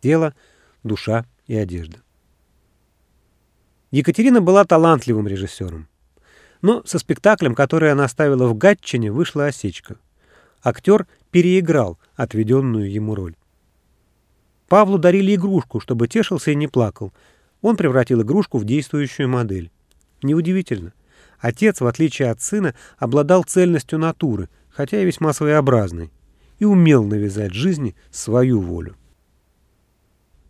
тело, душа и одежда. Екатерина была талантливым режиссером. Но со спектаклем, который она ставила в Гатчине, вышла осечка. Актер переиграл отведенную ему роль. Павлу дарили игрушку, чтобы тешился и не плакал. Он превратил игрушку в действующую модель. Неудивительно. Отец, в отличие от сына, обладал цельностью натуры, хотя и весьма своеобразной, и умел навязать жизни свою волю.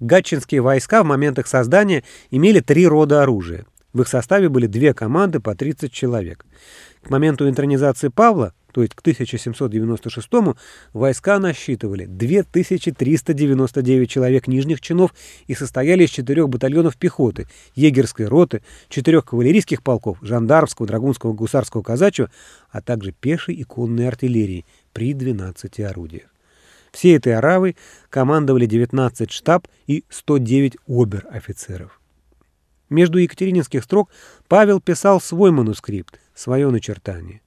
Гатчинские войска в момент их создания имели три рода оружия. В их составе были две команды по 30 человек. К моменту интронизации Павла, то есть к 1796-му, войска насчитывали 2399 человек нижних чинов и состояли из четырех батальонов пехоты, егерской роты, четырех кавалерийских полков, жандармского, драгунского, гусарского, казачьего, а также пешей и конной артиллерии при 12 орудиях. Всей этой оравой командовали 19 штаб и 109 обер-офицеров. Между екатерининских строк Павел писал свой манускрипт, свое начертание.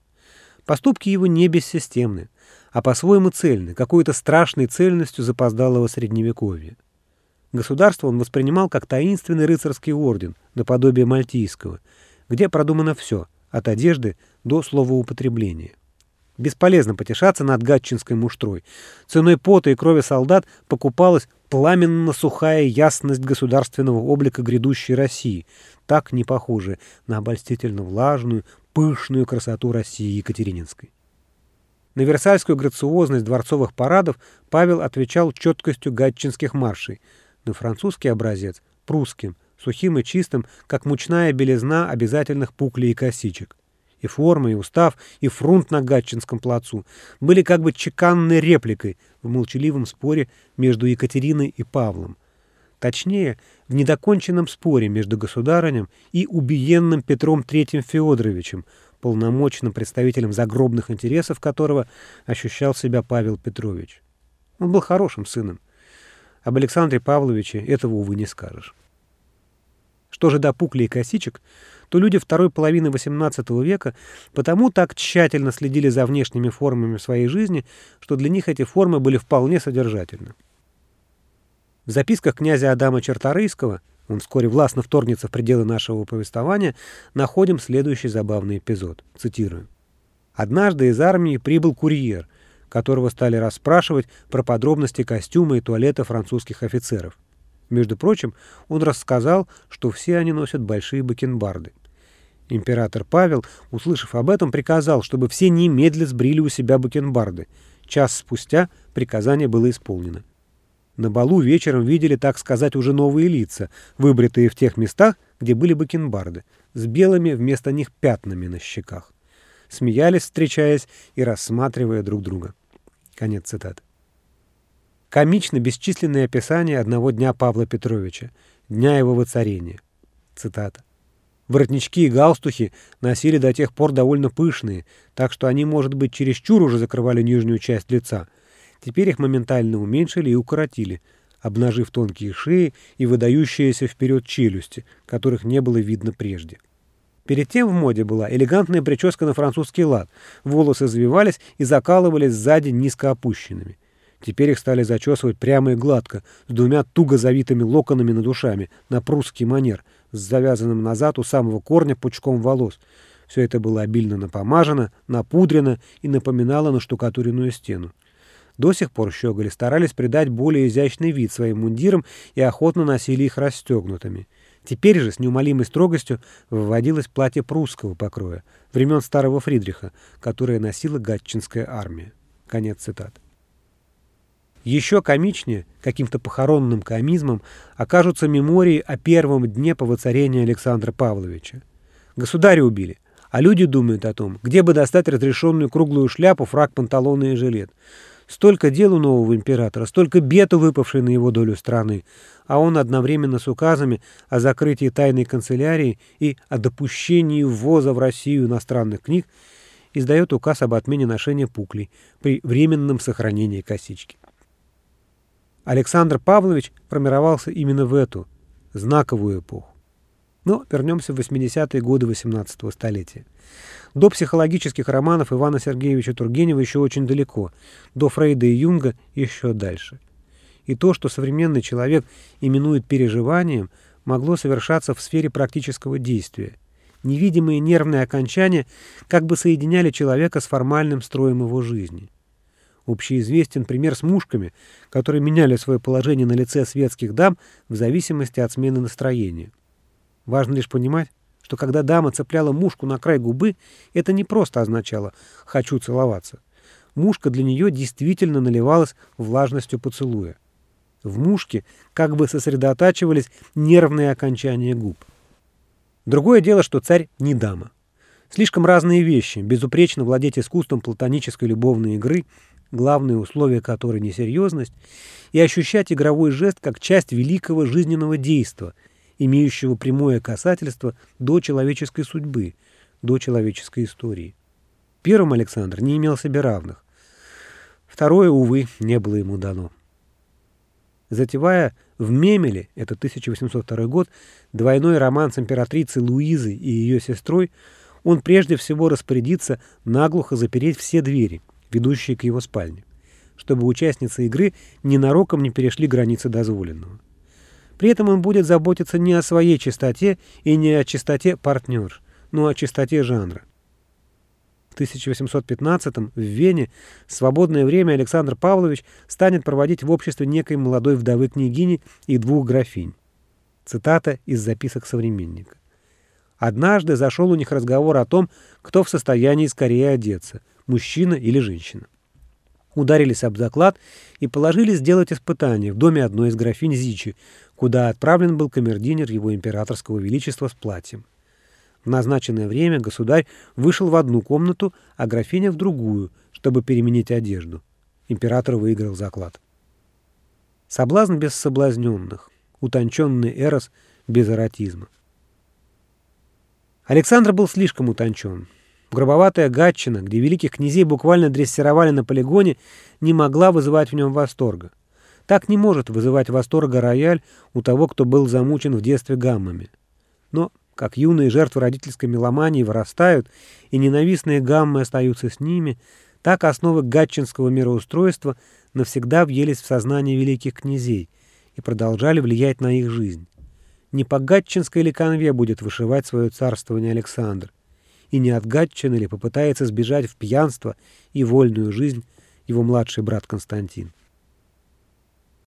Поступки его не бессистемны, а по-своему цельны, какой-то страшной цельностью запоздалого средневековья. Государство он воспринимал как таинственный рыцарский орден, наподобие мальтийского, где продумано все, от одежды до словоупотребления. Бесполезно потешаться над гатчинской муштрой. Ценой пота и крови солдат покупалась пламенно-сухая ясность государственного облика грядущей России, так не похожая на обольстительно-влажную, пышную красоту России Екатерининской. На версальскую грациозность дворцовых парадов Павел отвечал четкостью гатчинских маршей, на французский образец – прусским, сухим и чистым, как мучная белизна обязательных пуклей и косичек и форма, и устав, и фрунт на Гатчинском плацу были как бы чеканной репликой в молчаливом споре между Екатериной и Павлом. Точнее, в недоконченном споре между государынем и убиенным Петром III Феодоровичем, полномочным представителем загробных интересов которого ощущал себя Павел Петрович. Он был хорошим сыном. Об Александре Павловиче этого, увы, не скажешь. Что же до пукли и косичек, то люди второй половины XVIII века потому так тщательно следили за внешними формами своей жизни, что для них эти формы были вполне содержательны. В записках князя Адама Черторийского, он вскоре властно вторгнется в пределы нашего повествования, находим следующий забавный эпизод. Цитирую. «Однажды из армии прибыл курьер, которого стали расспрашивать про подробности костюма и туалета французских офицеров. Между прочим, он рассказал, что все они носят большие бакенбарды. Император Павел, услышав об этом, приказал, чтобы все немедля сбрили у себя бакенбарды. Час спустя приказание было исполнено. На балу вечером видели, так сказать, уже новые лица, выбритые в тех местах, где были бакенбарды, с белыми вместо них пятнами на щеках. Смеялись, встречаясь и рассматривая друг друга. Конец цитаты. Комично бесчисленные описания одного дня Павла Петровича, дня его воцарения. Цитата. Воротнички и галстухи носили до тех пор довольно пышные, так что они, может быть, чересчур уже закрывали нижнюю часть лица. Теперь их моментально уменьшили и укоротили, обнажив тонкие шеи и выдающиеся вперед челюсти, которых не было видно прежде. Перед тем в моде была элегантная прическа на французский лад, волосы завивались и закалывались сзади низко опущенными. Теперь их стали зачесывать прямо и гладко, с двумя туго завитыми локонами над ушами, на прусский манер, с завязанным назад у самого корня пучком волос. Все это было обильно напомажено, напудрено и напоминало наштукатуренную стену. До сих пор щеголи старались придать более изящный вид своим мундирам и охотно носили их расстегнутыми. Теперь же с неумолимой строгостью выводилось платье прусского покроя, времен старого Фридриха, которое носила гатчинская армия. Конец цитаты. Еще комичнее, каким-то похоронным комизмом, окажутся мемории о первом дне по воцарению Александра Павловича. Государя убили, а люди думают о том, где бы достать разрешенную круглую шляпу, фраг, панталоны и жилет. Столько дел у нового императора, столько бед, выпавшей на его долю страны, а он одновременно с указами о закрытии тайной канцелярии и о допущении ввоза в Россию иностранных книг издает указ об отмене ношения пуклей при временном сохранении косички. Александр Павлович формировался именно в эту знаковую эпоху. Но вернемся в 80-е годы 18-го столетия. До психологических романов Ивана Сергеевича Тургенева еще очень далеко, до Фрейда и Юнга еще дальше. И то, что современный человек именует переживанием, могло совершаться в сфере практического действия. Невидимые нервные окончания как бы соединяли человека с формальным строем его жизни. Общеизвестен пример с мушками, которые меняли свое положение на лице светских дам в зависимости от смены настроения. Важно лишь понимать, что когда дама цепляла мушку на край губы, это не просто означало «хочу целоваться». Мушка для нее действительно наливалась влажностью поцелуя. В мушке как бы сосредотачивались нервные окончания губ. Другое дело, что царь не дама. Слишком разные вещи, безупречно владеть искусством платонической любовной игры, главное условие которой несерьезность, и ощущать игровой жест как часть великого жизненного действа, имеющего прямое касательство до человеческой судьбы, до человеческой истории. Первым Александр не имел себе равных. Второе, увы, не было ему дано. Затевая в Мемеле, это 1802 год, двойной роман с императрицей Луизой и ее сестрой, он прежде всего распорядится наглухо запереть все двери, ведущие к его спальне, чтобы участницы игры ненароком не перешли границы дозволенного. При этом он будет заботиться не о своей чистоте и не о чистоте партнер, но о чистоте жанра. В 1815 в Вене свободное время Александр Павлович станет проводить в обществе некой молодой вдовы княгини и двух графинь. Цитата из записок современника. Однажды зашел у них разговор о том, кто в состоянии скорее одеться, мужчина или женщина. Ударились об заклад и положили сделать испытание в доме одной из графинь Зичи, куда отправлен был камердинер его императорского величества с платьем. В назначенное время государь вышел в одну комнату, а графиня в другую, чтобы переменить одежду. Император выиграл заклад. Соблазн без соблазненных, утонченный эрос без эротизма. Александр был слишком утончен. Грубоватая гатчина, где великих князей буквально дрессировали на полигоне, не могла вызывать в нем восторга. Так не может вызывать восторга рояль у того, кто был замучен в детстве гаммами. Но как юные жертвы родительской меломании вырастают, и ненавистные гаммы остаются с ними, так основы гатчинского мироустройства навсегда въелись в сознание великих князей и продолжали влиять на их жизнь. Не по гатчинской ли конве будет вышивать свое царствование Александр, и не от Гатчины ли попытается сбежать в пьянство и вольную жизнь его младший брат Константин.